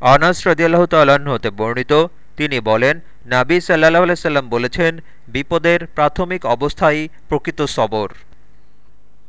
আনাস রদিয়াল্লাহ তাল্লাহ্ন হতে বর্ণিত, তিনি বলেন, নাবি সাল্লাহ সাল্লাম বলেছেন, বিপদের প্রাথমিক অবস্থাই প্রকৃত সবর।